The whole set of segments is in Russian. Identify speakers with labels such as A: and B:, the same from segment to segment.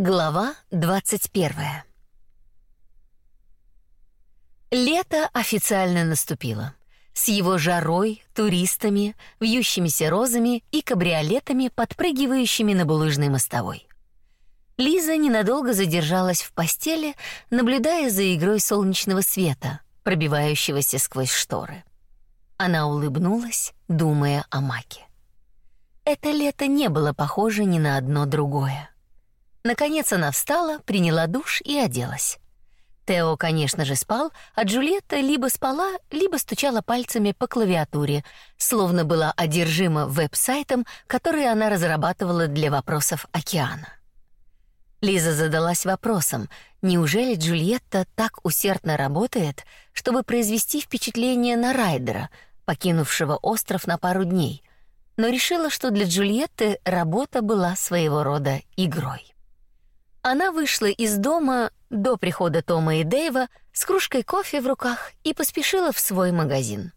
A: Глава 21. Лето официально наступило. С его жарой, туристами, вьющимися розами и кабриолетами, подпрыгивающими на булыжной мостовой. Лиза ненадолго задержалась в постели, наблюдая за игрой солнечного света, пробивающегося сквозь шторы. Она улыбнулась, думая о Маке. Это лето не было похоже ни на одно другое. Наконец она встала, приняла душ и оделась. Тео, конечно же, спал, а Джульетта либо спала, либо стучала пальцами по клавиатуре, словно была одержима веб-сайтом, который она разрабатывала для вопросов океана. Лиза задалась вопросом, неужели Джульетта так усердно работает, чтобы произвести впечатление на Райдера, покинувшего остров на пару дней, но решила, что для Джульетты работа была своего рода игрой. Она вышла из дома до прихода Тома и Дэйва с кружкой кофе в руках и поспешила в свой магазин.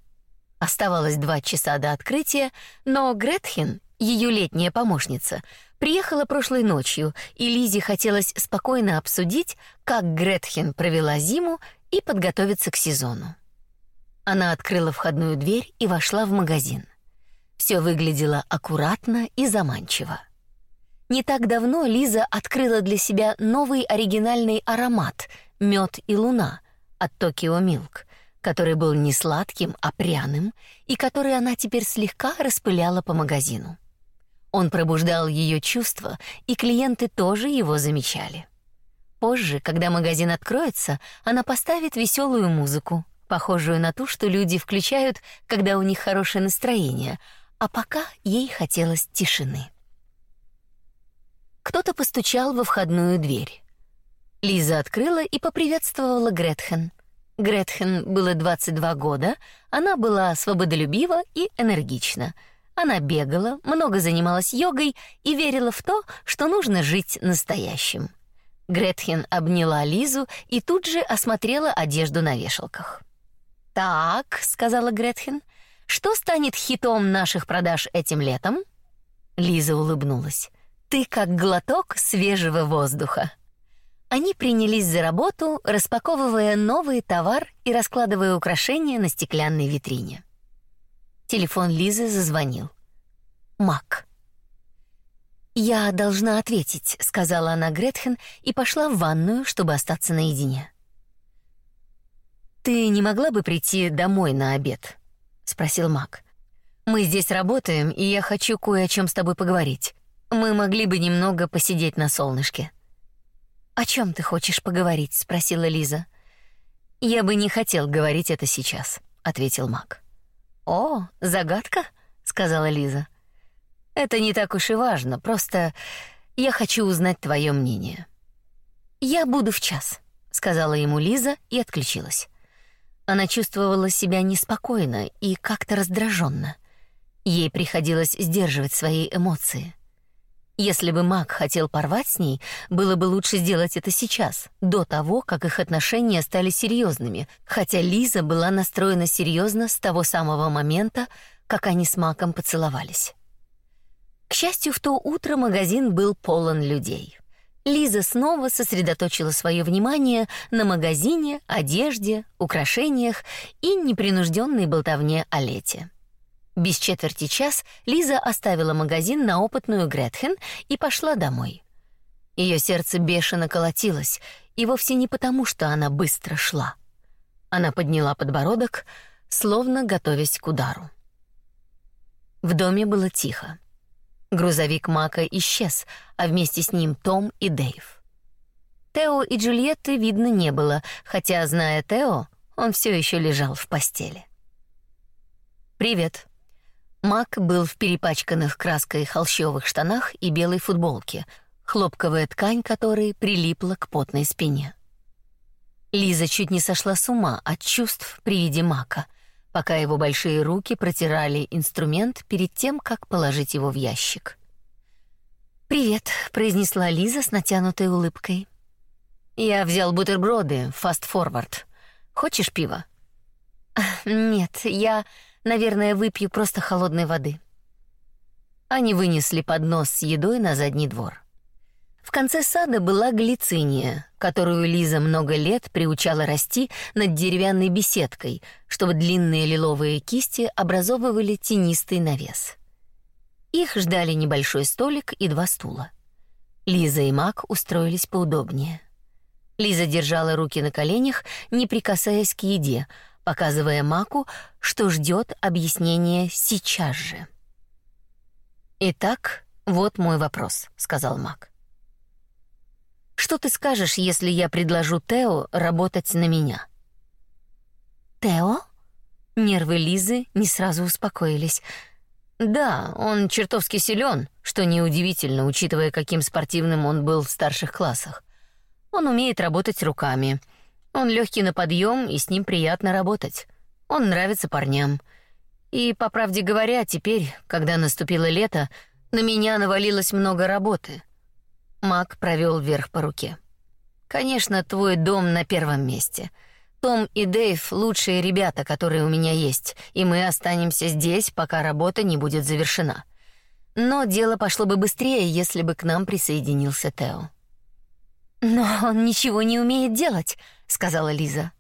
A: Оставалось два часа до открытия, но Гретхен, ее летняя помощница, приехала прошлой ночью, и Лизе хотелось спокойно обсудить, как Гретхен провела зиму и подготовиться к сезону. Она открыла входную дверь и вошла в магазин. Все выглядело аккуратно и заманчиво. Не так давно Лиза открыла для себя новый оригинальный аромат мед и луна от Токио Милк, который был не сладким, а пряным, и который она теперь слегка распыляла по магазину. Он пробуждал ее чувства, и клиенты тоже его замечали. Позже, когда магазин откроется, она поставит веселую музыку, похожую на ту, что люди включают, когда у них хорошее настроение, а пока ей хотелось тишины. Кто-то постучал во входную дверь. Лиза открыла и поприветствовала Гретхен. Гретхен было 22 года, она была свободолюбива и энергична. Она бегала, много занималась йогой и верила в то, что нужно жить настоящим. Гретхен обняла Лизу и тут же осмотрела одежду на вешалках. «Так», — сказала Гретхен, — «что станет хитом наших продаж этим летом?» Лиза улыбнулась. Ты как глоток свежего воздуха. Они принялись за работу, распаковывая новый товар и раскладывая украшения на стеклянной витрине. Телефон Лизы зазвонил. Мак. «Я должна ответить», — сказала она Гретхен и пошла в ванную, чтобы остаться наедине. «Ты не могла бы прийти домой на обед?» — спросил Мак. «Мы здесь работаем, и я хочу кое о чем с тобой поговорить. Мы могли бы немного посидеть на солнышке. О чем ты хочешь поговорить? спросила Лиза. Я бы не хотел говорить это сейчас, ответил Мак. О, загадка, сказала Лиза. Это не так уж и важно, просто я хочу узнать твое мнение. Я буду в час, сказала ему Лиза и отключилась. Она чувствовала себя неспокойно и как-то раздраженно. Ей приходилось сдерживать свои эмоции. Если бы Мак хотел порвать с ней, было бы лучше сделать это сейчас, до того, как их отношения стали серьезными, хотя Лиза была настроена серьезно с того самого момента, как они с Маком поцеловались. К счастью, в то утро магазин был полон людей. Лиза снова сосредоточила свое внимание на магазине, одежде, украшениях и непринужденной болтовне о лете. Без четверти час Лиза оставила магазин на опытную Гретхен и пошла домой. Ее сердце бешено колотилось, и вовсе не потому, что она быстро шла. Она подняла подбородок, словно готовясь к удару. В доме было тихо. Грузовик Мака исчез, а вместе с ним Том и Дэйв. Тео и Джульетты видно не было, хотя, зная Тео, он все еще лежал в постели. «Привет», Мак был в перепачканных краской холщовых штанах и белой футболке, хлопковая ткань которой прилипла к потной спине. Лиза чуть не сошла с ума от чувств при виде Мака, пока его большие руки протирали инструмент перед тем, как положить его в ящик. «Привет», — произнесла Лиза с натянутой улыбкой. «Я взял бутерброды, фаст-форвард. Хочешь пива?» «Нет, я...» Наверное, выпью просто холодной воды. Они вынесли поднос с едой на задний двор. В конце сада была глициния, которую Лиза много лет приучала расти над деревянной беседкой, чтобы длинные лиловые кисти образовывали тенистый навес. Их ждали небольшой столик и два стула. Лиза и Мак устроились поудобнее. Лиза держала руки на коленях, не прикасаясь к еде, показывая Маку, что ждет объяснения сейчас же. «Итак, вот мой вопрос», — сказал Мак. Что ты скажешь, если я предложу Тео работать на меня?
B: Тео?
A: Нервы Лизы не сразу успокоились. Да, он чертовски силен, что неудивительно, учитывая, каким спортивным он был в старших классах. Он умеет работать руками. Он легкий на подъем, и с ним приятно работать. Он нравится парням. И, по правде говоря, теперь, когда наступило лето, на меня навалилось много работы. Мак провел вверх по руке. Конечно, твой дом на первом месте. Том и Дэйв лучшие ребята, которые у меня есть, и мы останемся здесь, пока работа не будет завершена. Но дело пошло бы быстрее, если бы к нам присоединился Тео.
B: Но он ничего не умеет делать, сказала Лиза.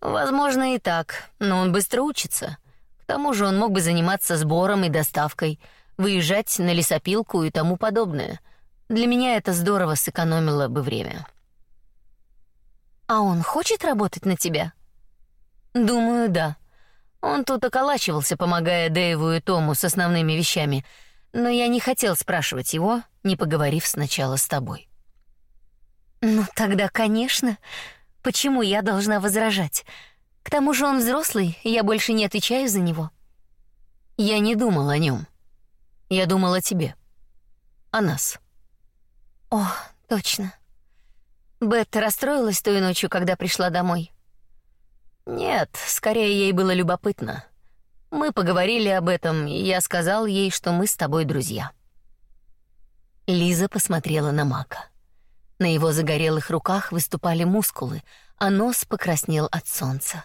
A: Возможно и так, но он быстро учится. К тому же он мог бы заниматься сбором и доставкой, выезжать на лесопилку и тому подобное. Для меня это здорово сэкономило бы время.
B: А он хочет работать на тебя?
A: Думаю, да. Он тут околачивался, помогая Дэйву и Тому с основными вещами, но я не хотел спрашивать его, не поговорив сначала с тобой.
B: Ну тогда, конечно. Почему я должна возражать? К тому же он взрослый, и я больше не отвечаю за него.
A: Я не думал о нем. Я думал о тебе. О нас.
B: О, точно. Бет расстроилась той ночью, когда пришла домой.
A: Нет, скорее ей было любопытно. Мы поговорили об этом, и я сказал ей, что мы с тобой друзья. Лиза посмотрела на Мака. На его загорелых руках выступали мускулы, а нос покраснел от солнца.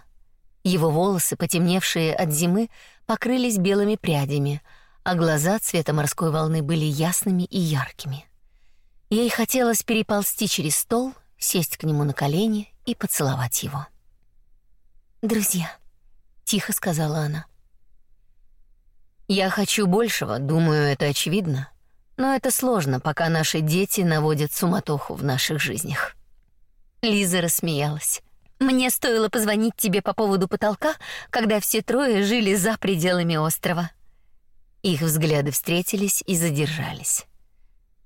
A: Его волосы, потемневшие от зимы, покрылись белыми прядями, а глаза цвета морской волны были ясными и яркими. Ей хотелось переползти через стол, сесть к нему на колени и поцеловать его.
B: «Друзья», — тихо сказала она.
A: «Я хочу большего, думаю, это очевидно. Но это сложно, пока наши дети наводят суматоху в наших жизнях».
B: Лиза рассмеялась. «Мне стоило позвонить тебе по поводу потолка, когда все трое жили за пределами острова».
A: Их взгляды встретились и задержались.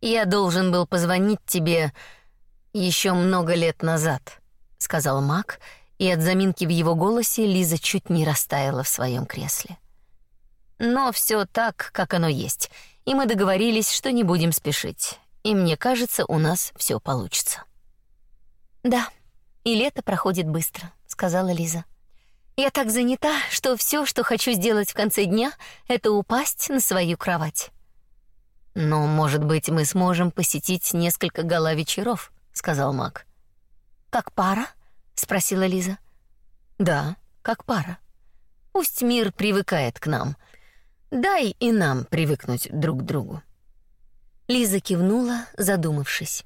A: Я должен был позвонить тебе еще много лет назад, сказал Мак, и от заминки в его голосе Лиза чуть не растаяла в своем кресле. Но все так, как оно есть, и мы договорились, что не будем спешить. И мне кажется, у нас все получится.
B: Да, и лето проходит быстро, сказала Лиза. Я так занята, что все, что хочу сделать в конце дня, это упасть на свою кровать.
A: Но, может быть, мы сможем посетить несколько гала-вечеров, сказал Мак.
B: Как пара? спросила Лиза.
A: Да, как пара. Пусть мир привыкает к нам. Дай и нам привыкнуть друг к другу.
B: Лиза кивнула, задумавшись.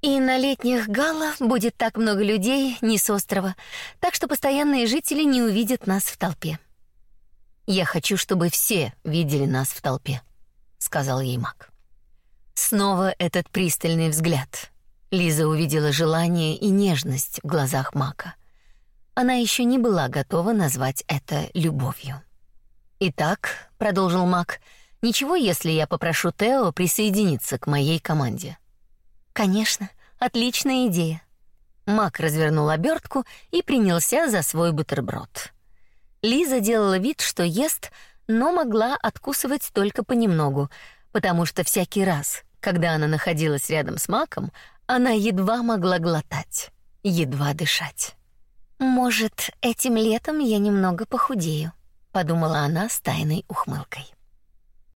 B: И на летних галах будет так много людей не с острова, так что постоянные жители не увидят нас в толпе.
A: Я хочу, чтобы все видели нас в толпе сказал ей Мак. Снова этот пристальный взгляд. Лиза увидела желание и нежность в глазах Мака. Она еще не была готова назвать это любовью. Итак, продолжил Мак, ничего, если я попрошу Тео присоединиться к моей команде.
B: Конечно, отличная идея.
A: Мак развернул обертку и принялся за свой бутерброд. Лиза делала вид, что ест, но могла откусывать только понемногу, потому что всякий раз, когда она находилась рядом с Маком, она едва могла глотать, едва дышать.
B: Может, этим летом я немного похудею, подумала она с тайной ухмылкой.